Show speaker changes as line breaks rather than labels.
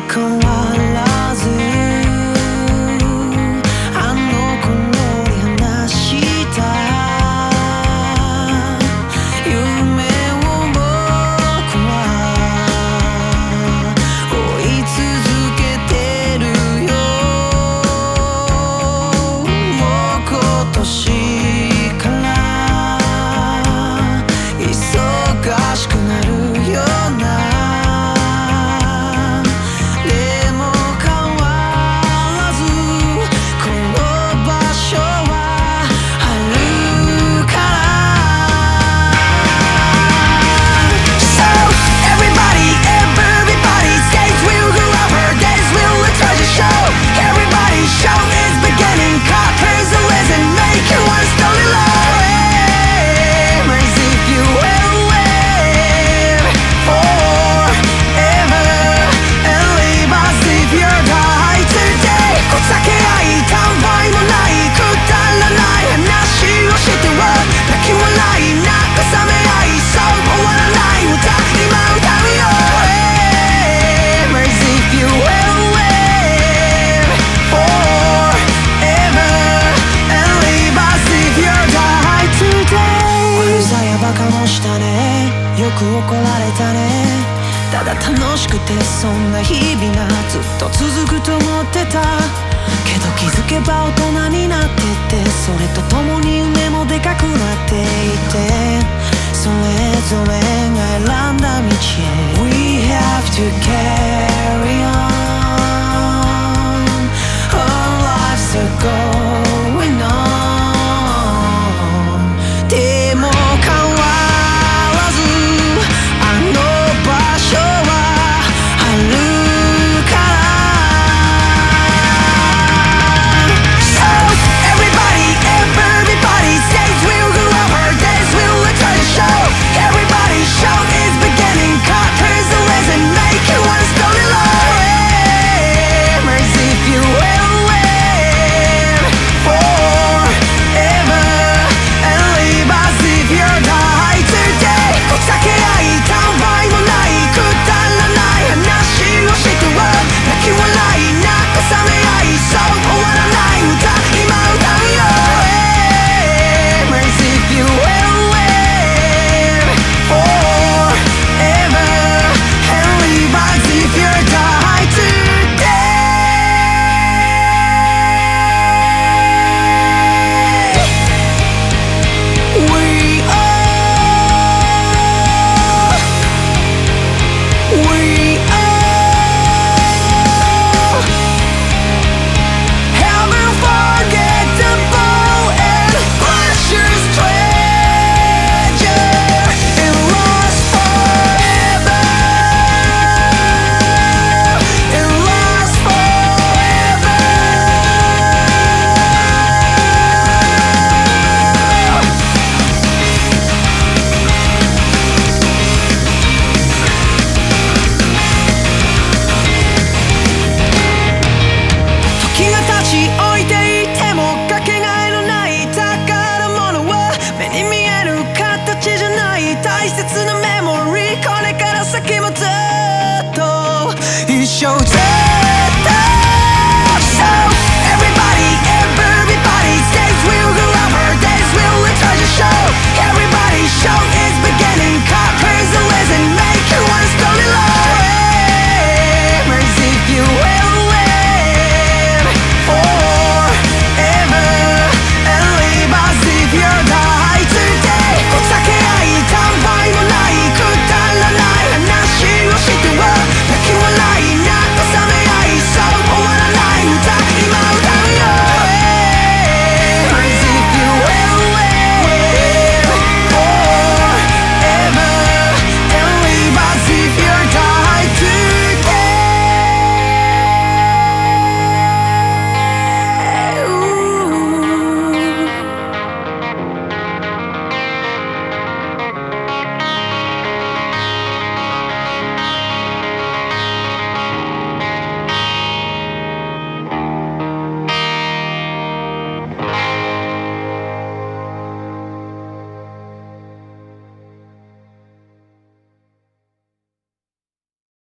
take a while 楽しくてそんな日々がずっと続くと思ってたけど気づけば大人になっててそれと共に夢もでかくなっていてそれぞれが選んだ道へ。We have to